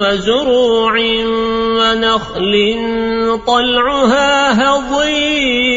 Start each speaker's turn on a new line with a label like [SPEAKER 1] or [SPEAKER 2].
[SPEAKER 1] وزروع ونخل طلعها هضيم.